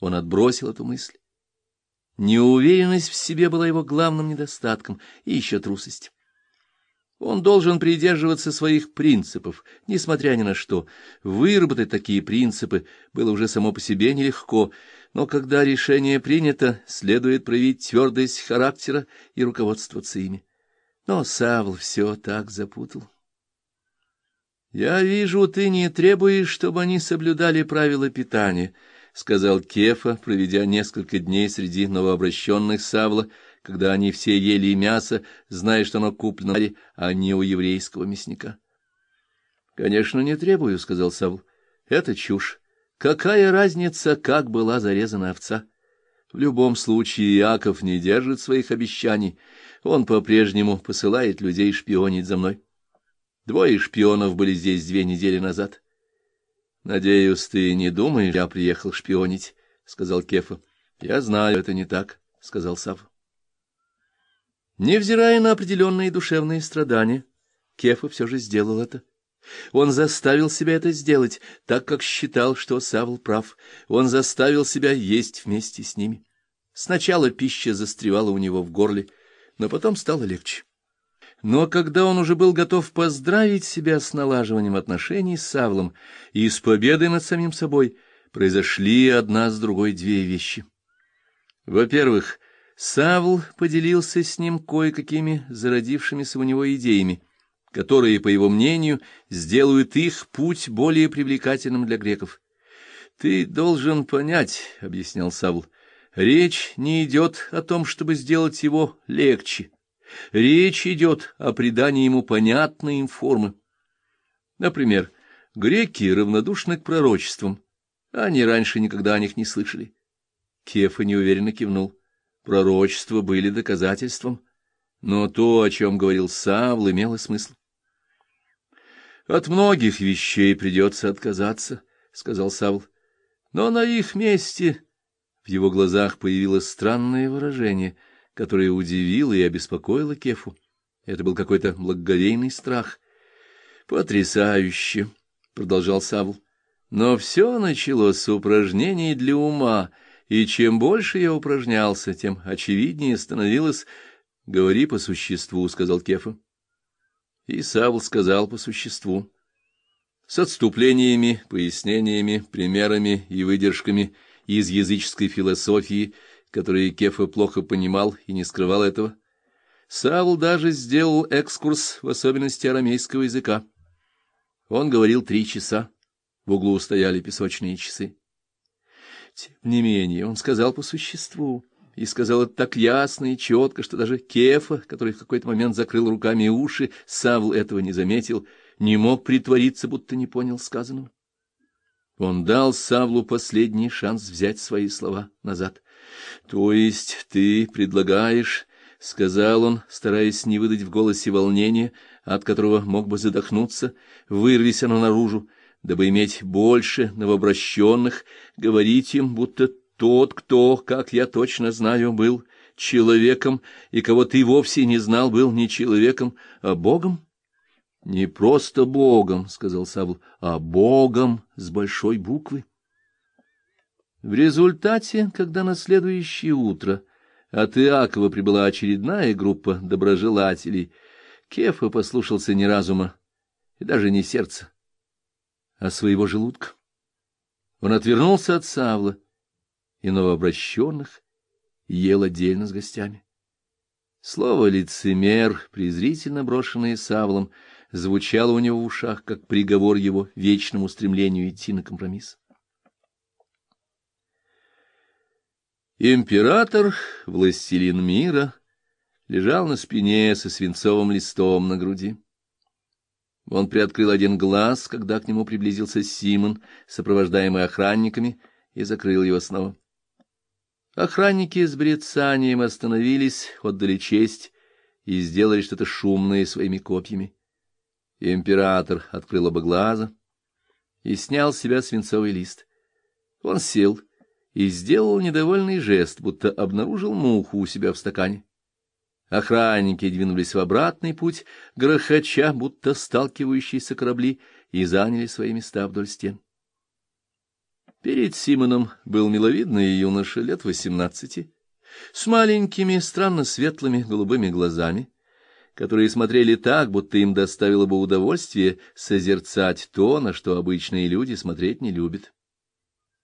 Он отбросил эту мысль. Неуверенность в себе была его главным недостатком, и еще трусость. Он должен придерживаться своих принципов, несмотря ни на что. Выработать такие принципы было уже само по себе нелегко, но когда решение принято, следует проявить твердость характера и руководствоваться ими. Но Савл все так запутал. «Я вижу, ты не требуешь, чтобы они соблюдали правила питания», — сказал Кефа, проведя несколько дней среди новообращенных Савла, когда они все ели мясо, зная, что оно куплено, а не у еврейского мясника. «Конечно, не требую», — сказал Савл. «Это чушь. Какая разница, как была зарезана овца? В любом случае Иаков не держит своих обещаний. Он по-прежнему посылает людей шпионить за мной». Двое шпионов были здесь две недели назад. — Надеюсь, ты не думаешь, я приехал шпионить, — сказал Кефа. — Я знаю, это не так, — сказал Сав. Невзирая на определенные душевные страдания, Кефа все же сделал это. Он заставил себя это сделать, так как считал, что Савл прав. Он заставил себя есть вместе с ними. Сначала пища застревала у него в горле, но потом стало легче. Но когда он уже был готов поздравить себя с налаживанием отношений с Савлом и с победой над самим собой, произошли одна с другой две вещи. Во-первых, Савл поделился с ним кое-какими зародившимися у него идеями, которые, по его мнению, сделают их путь более привлекательным для греков. «Ты должен понять», — объяснял Савл, — «речь не идет о том, чтобы сделать его легче» Речь идет о придании ему понятной им формы. Например, греки равнодушны к пророчествам. Они раньше никогда о них не слышали. Кефа неуверенно кивнул. Пророчества были доказательством, но то, о чем говорил Савл, имело смысл. «От многих вещей придется отказаться», — сказал Савл. «Но на их месте...» В его глазах появилось странное выражение — которое удивило и обеспокоило Кефу. Это был какой-то благоговейный страх. «Потрясающе!» — продолжал Савл. «Но все началось с упражнений для ума, и чем больше я упражнялся, тем очевиднее становилось...» «Говори по существу», — сказал Кефа. И Савл сказал по существу. С отступлениями, пояснениями, примерами и выдержками из языческой философии — которые Кефа плохо понимал и не скрывал этого. Савл даже сделал экскурс в особенности арамейского языка. Он говорил три часа. В углу стояли песочные часы. Тем не менее, он сказал по существу, и сказал это так ясно и четко, что даже Кефа, который в какой-то момент закрыл руками уши, Савл этого не заметил, не мог притвориться, будто не понял сказанного. Он дал Савлу последний шанс взять свои слова назад. — То есть ты предлагаешь, — сказал он, стараясь не выдать в голосе волнения, от которого мог бы задохнуться, вырвись оно наружу, дабы иметь больше новообращенных, говорить им, будто тот, кто, как я точно знаю, был человеком, и кого ты вовсе не знал, был не человеком, а Богом? — Не просто Богом, — сказал Савл, — а Богом с большой буквы. В результате, когда на следующее утро от Иакова прибыла очередная группа доброжелателей, Кефа послушался не разума и даже не сердца, а своего желудка. Он отвернулся от Савла и новообращенных ел отдельно с гостями. Слово «лицемер», презрительно брошенное Савлом, звучало у него в ушах, как приговор его вечному стремлению идти на компромисс. Император, властелин мира, лежал на спине со свинцовым листом на груди. Он приоткрыл один глаз, когда к нему приблизился Симон, сопровождаемый охранниками, и закрыл его снова. Охранники с брецанием остановились, отдали честь и сделали что-то шумное своими копьями. Император открыл оба глаза и снял с себя свинцовый лист. Он сел и сделал недовольный жест, будто обнаружил муху у себя в стакане. Охранники двинулись в обратный путь, грохоча, будто сталкивающиеся корабли, и заняли свои места вдоль стен. Перед Симоном был миловидный юноша лет восемнадцати, с маленькими, странно светлыми голубыми глазами, которые смотрели так, будто им доставило бы удовольствие созерцать то, на что обычные люди смотреть не любят.